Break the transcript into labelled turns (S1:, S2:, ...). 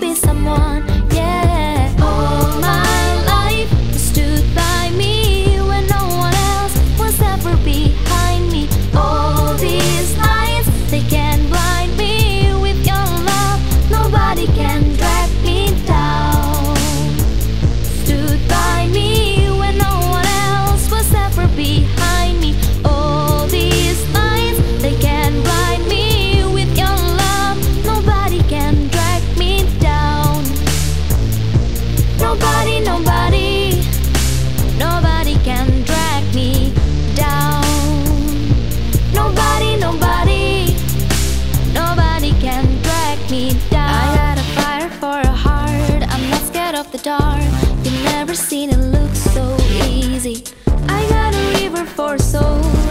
S1: be someone me down. I got a fire for a heart. I'm not scared of the dark. You've never seen it look so easy. I got a river for a soul.